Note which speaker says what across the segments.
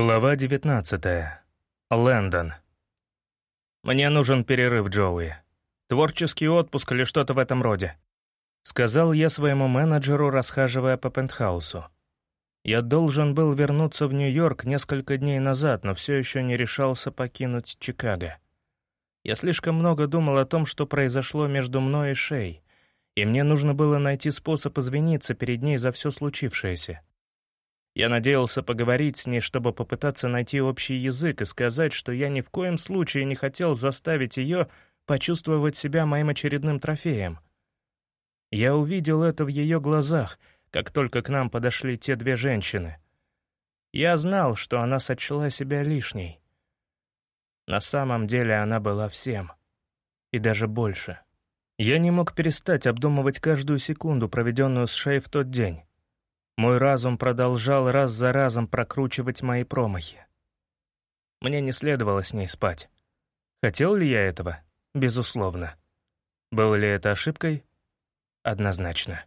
Speaker 1: Глава 19. Лэндон. «Мне нужен перерыв, Джоуи. Творческий отпуск или что-то в этом роде», — сказал я своему менеджеру, расхаживая по пентхаусу. Я должен был вернуться в Нью-Йорк несколько дней назад, но все еще не решался покинуть Чикаго. Я слишком много думал о том, что произошло между мной и Шей, и мне нужно было найти способ извиниться перед ней за все случившееся. Я надеялся поговорить с ней, чтобы попытаться найти общий язык и сказать, что я ни в коем случае не хотел заставить ее почувствовать себя моим очередным трофеем. Я увидел это в ее глазах, как только к нам подошли те две женщины. Я знал, что она сочла себя лишней. На самом деле она была всем. И даже больше. Я не мог перестать обдумывать каждую секунду, проведенную с Шей в тот день. Мой разум продолжал раз за разом прокручивать мои промахи. Мне не следовало с ней спать. Хотел ли я этого? Безусловно. Было ли это ошибкой? Однозначно.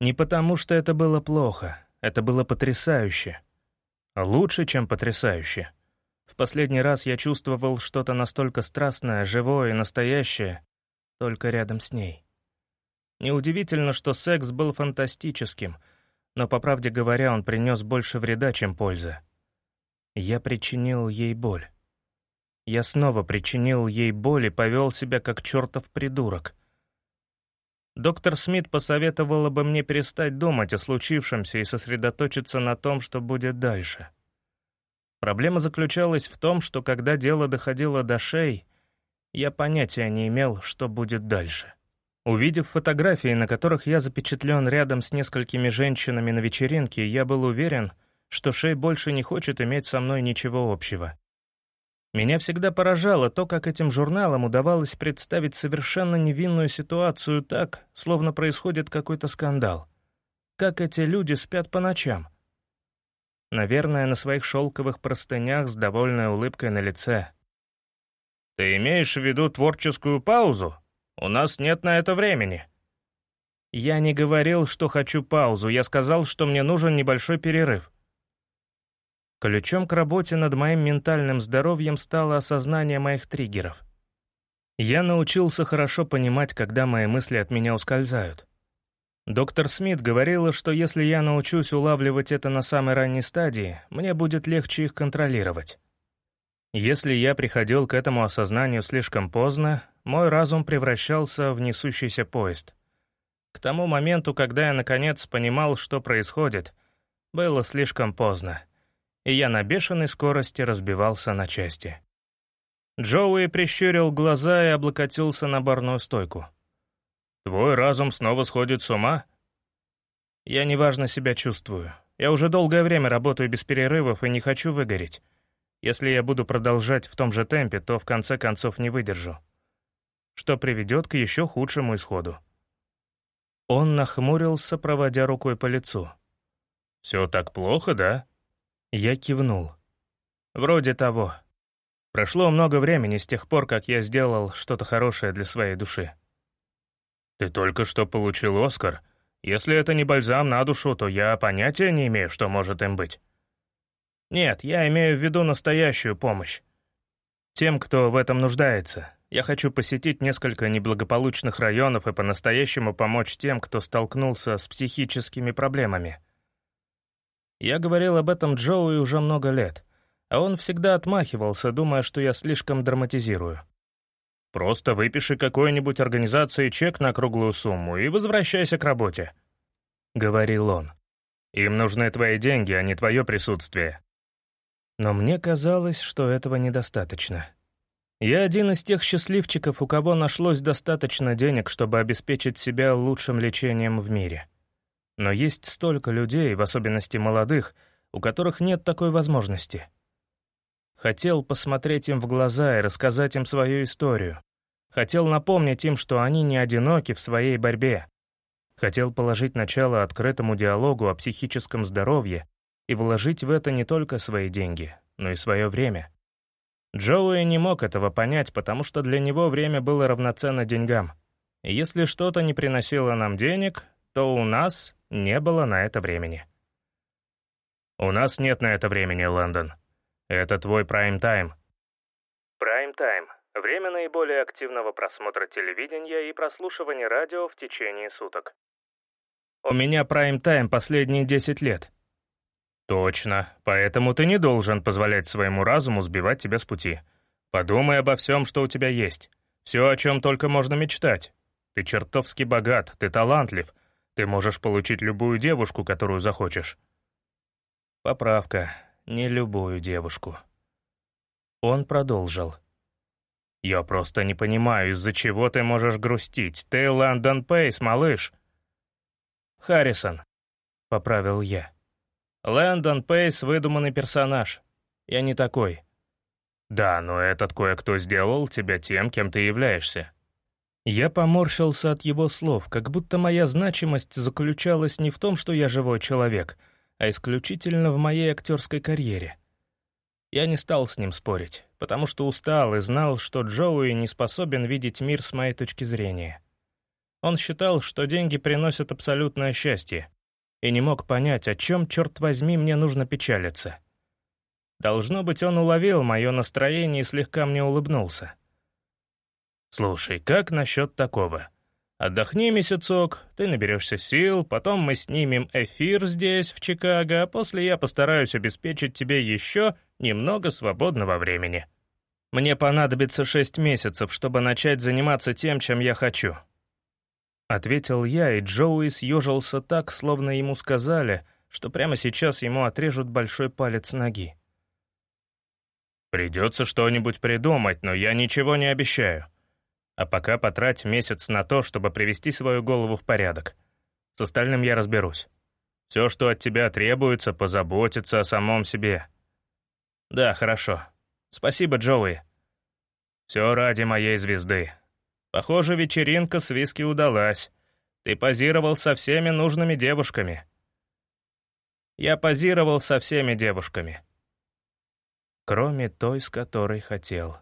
Speaker 1: Не потому, что это было плохо, это было потрясающе. Лучше, чем потрясающе. В последний раз я чувствовал что-то настолько страстное, живое и настоящее, только рядом с ней. Неудивительно, что секс был фантастическим — но, по правде говоря, он принес больше вреда, чем пользы. Я причинил ей боль. Я снова причинил ей боль и повел себя как чертов придурок. Доктор Смит посоветовала бы мне перестать думать о случившемся и сосредоточиться на том, что будет дальше. Проблема заключалась в том, что когда дело доходило до шеи, я понятия не имел, что будет дальше. Увидев фотографии, на которых я запечатлен рядом с несколькими женщинами на вечеринке, я был уверен, что Шей больше не хочет иметь со мной ничего общего. Меня всегда поражало то, как этим журналам удавалось представить совершенно невинную ситуацию так, словно происходит какой-то скандал. Как эти люди спят по ночам. Наверное, на своих шелковых простынях с довольной улыбкой на лице. «Ты имеешь в виду творческую паузу?» У нас нет на это времени». Я не говорил, что хочу паузу, я сказал, что мне нужен небольшой перерыв. Ключом к работе над моим ментальным здоровьем стало осознание моих триггеров. Я научился хорошо понимать, когда мои мысли от меня ускользают. Доктор Смит говорила, что если я научусь улавливать это на самой ранней стадии, мне будет легче их контролировать. Если я приходил к этому осознанию слишком поздно, мой разум превращался в несущийся поезд. К тому моменту, когда я наконец понимал, что происходит, было слишком поздно, и я на бешеной скорости разбивался на части. Джоуи прищурил глаза и облокотился на барную стойку. «Твой разум снова сходит с ума?» «Я неважно себя чувствую. Я уже долгое время работаю без перерывов и не хочу выгореть. Если я буду продолжать в том же темпе, то в конце концов не выдержу что приведет к еще худшему исходу. Он нахмурился, проводя рукой по лицу. «Все так плохо, да?» Я кивнул. «Вроде того. Прошло много времени с тех пор, как я сделал что-то хорошее для своей души». «Ты только что получил Оскар. Если это не бальзам на душу, то я понятия не имею, что может им быть». «Нет, я имею в виду настоящую помощь. Тем, кто в этом нуждается, я хочу посетить несколько неблагополучных районов и по-настоящему помочь тем, кто столкнулся с психическими проблемами. Я говорил об этом Джоуи уже много лет, а он всегда отмахивался, думая, что я слишком драматизирую. «Просто выпиши какой-нибудь организации чек на круглую сумму и возвращайся к работе», — говорил он. «Им нужны твои деньги, а не твое присутствие». Но мне казалось, что этого недостаточно. Я один из тех счастливчиков, у кого нашлось достаточно денег, чтобы обеспечить себя лучшим лечением в мире. Но есть столько людей, в особенности молодых, у которых нет такой возможности. Хотел посмотреть им в глаза и рассказать им свою историю. Хотел напомнить им, что они не одиноки в своей борьбе. Хотел положить начало открытому диалогу о психическом здоровье и вложить в это не только свои деньги, но и свое время. Джоуи не мог этого понять, потому что для него время было равноценно деньгам. И если что-то не приносило нам денег, то у нас не было на это времени. «У нас нет на это времени, Лэндон. Это твой прайм-тайм». Прайм-тайм — время наиболее активного просмотра телевидения и прослушивания радио в течение суток. «У меня прайм-тайм последние 10 лет». «Точно, поэтому ты не должен позволять своему разуму сбивать тебя с пути. Подумай обо всем, что у тебя есть. Все, о чем только можно мечтать. Ты чертовски богат, ты талантлив, ты можешь получить любую девушку, которую захочешь». Поправка. Не любую девушку. Он продолжил. «Я просто не понимаю, из-за чего ты можешь грустить. Ты Лэндон Пейс, малыш». «Харрисон», — поправил я. «Лэндон Пейс — выдуманный персонаж. Я не такой». «Да, но этот кое-кто сделал тебя тем, кем ты являешься». Я поморщился от его слов, как будто моя значимость заключалась не в том, что я живой человек, а исключительно в моей актерской карьере. Я не стал с ним спорить, потому что устал и знал, что Джоуи не способен видеть мир с моей точки зрения. Он считал, что деньги приносят абсолютное счастье, и не мог понять, о чем, черт возьми, мне нужно печалиться. Должно быть, он уловил мое настроение и слегка мне улыбнулся. «Слушай, как насчет такого? Отдохни месяцок, ты наберешься сил, потом мы снимем эфир здесь, в Чикаго, а после я постараюсь обеспечить тебе еще немного свободного времени. Мне понадобится шесть месяцев, чтобы начать заниматься тем, чем я хочу». Ответил я, и Джоуи съежился так, словно ему сказали, что прямо сейчас ему отрежут большой палец ноги. «Придется что-нибудь придумать, но я ничего не обещаю. А пока потрать месяц на то, чтобы привести свою голову в порядок. С остальным я разберусь. Все, что от тебя требуется, позаботиться о самом себе. Да, хорошо. Спасибо, Джоуи. Все ради моей звезды. Похоже, вечеринка с виски удалась. Ты позировал со всеми нужными девушками. Я позировал со всеми девушками. Кроме той, с которой хотел.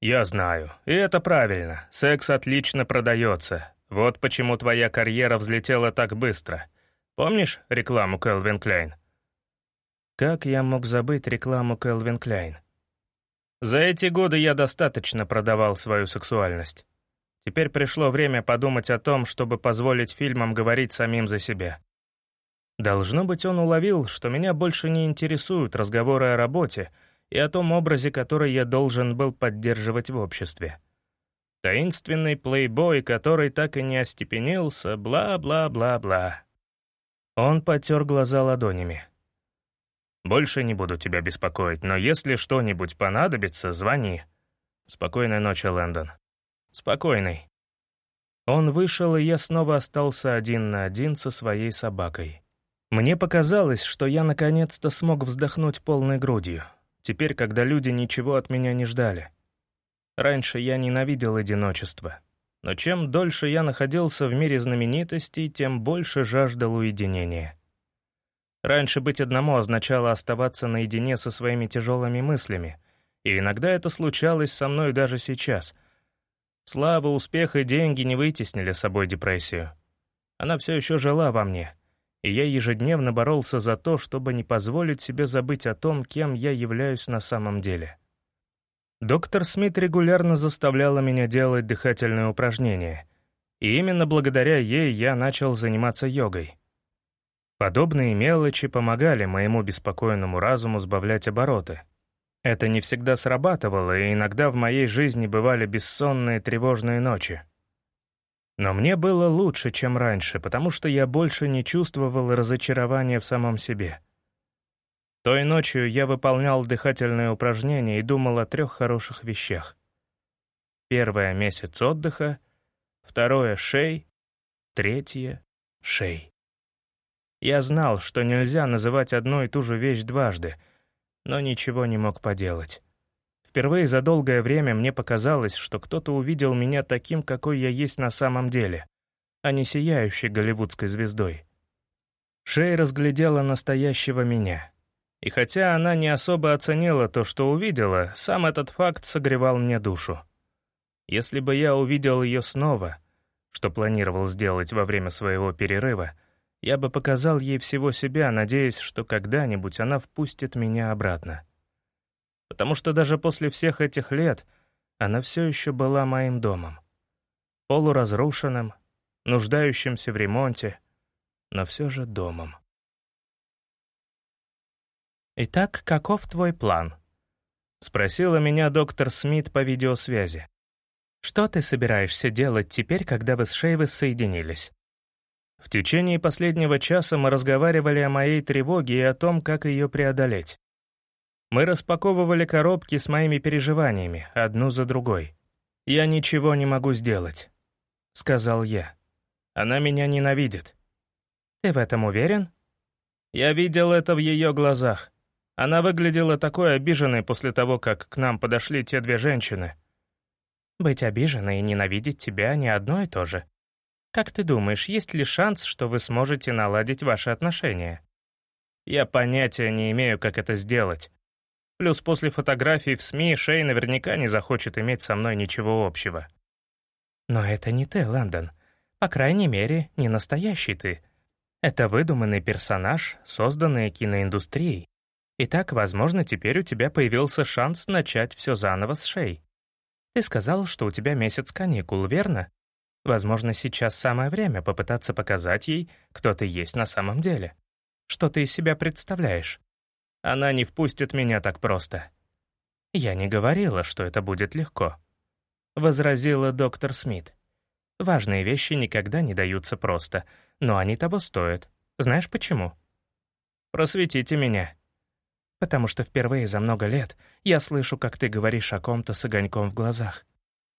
Speaker 1: «Я знаю. И это правильно. Секс отлично продается. Вот почему твоя карьера взлетела так быстро. Помнишь рекламу Кэлвин Клейн?» Как я мог забыть рекламу Кэлвин Клейн? За эти годы я достаточно продавал свою сексуальность. Теперь пришло время подумать о том, чтобы позволить фильмам говорить самим за себя. Должно быть, он уловил, что меня больше не интересуют разговоры о работе, и о том образе, который я должен был поддерживать в обществе. Таинственный плейбой, который так и не остепенился, бла-бла-бла-бла. Он потер глаза ладонями. «Больше не буду тебя беспокоить, но если что-нибудь понадобится, звони. Спокойной ночи, Лэндон. Спокойной». Он вышел, и я снова остался один на один со своей собакой. Мне показалось, что я наконец-то смог вздохнуть полной грудью теперь, когда люди ничего от меня не ждали. Раньше я ненавидел одиночество, но чем дольше я находился в мире знаменитостей, тем больше жаждал уединения. Раньше быть одному означало оставаться наедине со своими тяжелыми мыслями, и иногда это случалось со мной даже сейчас. Слава, успех и деньги не вытеснили собой депрессию. Она все еще жила во мне — и я ежедневно боролся за то, чтобы не позволить себе забыть о том, кем я являюсь на самом деле. Доктор Смит регулярно заставляла меня делать дыхательные упражнения, и именно благодаря ей я начал заниматься йогой. Подобные мелочи помогали моему беспокойному разуму сбавлять обороты. Это не всегда срабатывало, и иногда в моей жизни бывали бессонные тревожные ночи. Но мне было лучше, чем раньше, потому что я больше не чувствовал разочарования в самом себе. Той ночью я выполнял дыхательные упражнения и думал о трех хороших вещах. Первое — месяц отдыха, второе — шей, третье — шей. Я знал, что нельзя называть одну и ту же вещь дважды, но ничего не мог поделать. Впервые за долгое время мне показалось, что кто-то увидел меня таким, какой я есть на самом деле, а не сияющей голливудской звездой. Шей разглядела настоящего меня. И хотя она не особо оценила то, что увидела, сам этот факт согревал мне душу. Если бы я увидел ее снова, что планировал сделать во время своего перерыва, Я бы показал ей всего себя, надеясь, что когда-нибудь она впустит меня обратно. Потому что даже после всех этих лет она все еще была моим домом. Полуразрушенным, нуждающимся в ремонте, но все же домом. «Итак, каков твой план?» — спросила меня доктор Смит по видеосвязи. «Что ты собираешься делать теперь, когда вы с Шейвы соединились?» В течение последнего часа мы разговаривали о моей тревоге и о том, как ее преодолеть. Мы распаковывали коробки с моими переживаниями, одну за другой. «Я ничего не могу сделать», — сказал я. «Она меня ненавидит». «Ты в этом уверен?» Я видел это в ее глазах. Она выглядела такой обиженной после того, как к нам подошли те две женщины. «Быть обиженной и ненавидеть тебя — не одно и то же», как ты думаешь, есть ли шанс, что вы сможете наладить ваши отношения? Я понятия не имею, как это сделать. Плюс после фотографий в СМИ Шей наверняка не захочет иметь со мной ничего общего. Но это не ты, Лэндон. По крайней мере, не настоящий ты. Это выдуманный персонаж, созданный киноиндустрией. Итак, возможно, теперь у тебя появился шанс начать все заново с Шей. Ты сказал, что у тебя месяц каникул, верно? Возможно, сейчас самое время попытаться показать ей, кто ты есть на самом деле. Что ты из себя представляешь. Она не впустит меня так просто. Я не говорила, что это будет легко. Возразила доктор Смит. Важные вещи никогда не даются просто, но они того стоят. Знаешь почему? Просветите меня. Потому что впервые за много лет я слышу, как ты говоришь о ком-то с огоньком в глазах.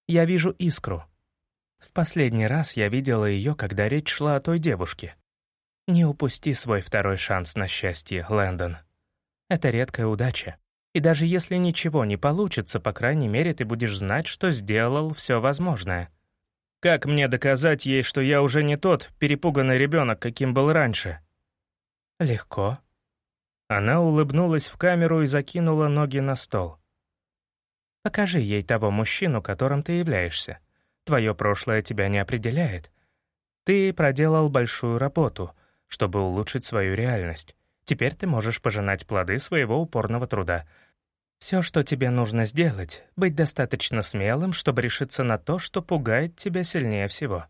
Speaker 1: Я вижу искру, в последний раз я видела ее, когда речь шла о той девушке. Не упусти свой второй шанс на счастье, Лэндон. Это редкая удача. И даже если ничего не получится, по крайней мере, ты будешь знать, что сделал все возможное. Как мне доказать ей, что я уже не тот перепуганный ребенок, каким был раньше? Легко. Она улыбнулась в камеру и закинула ноги на стол. Покажи ей того мужчину, которым ты являешься. Твое прошлое тебя не определяет. Ты проделал большую работу, чтобы улучшить свою реальность. Теперь ты можешь пожинать плоды своего упорного труда. Все, что тебе нужно сделать, быть достаточно смелым, чтобы решиться на то, что пугает тебя сильнее всего.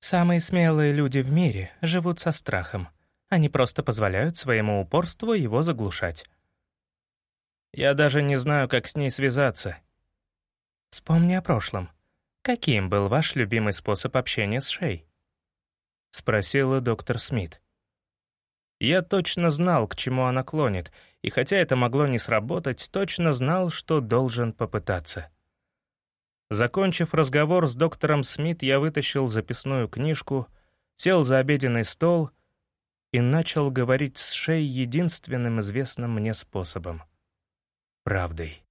Speaker 1: Самые смелые люди в мире живут со страхом. Они просто позволяют своему упорству его заглушать. Я даже не знаю, как с ней связаться. Вспомни о прошлом. «Каким был ваш любимый способ общения с Шей?» — спросила доктор Смит. Я точно знал, к чему она клонит, и хотя это могло не сработать, точно знал, что должен попытаться. Закончив разговор с доктором Смит, я вытащил записную книжку, сел за обеденный стол и начал говорить с Шей единственным известным мне способом — правдой.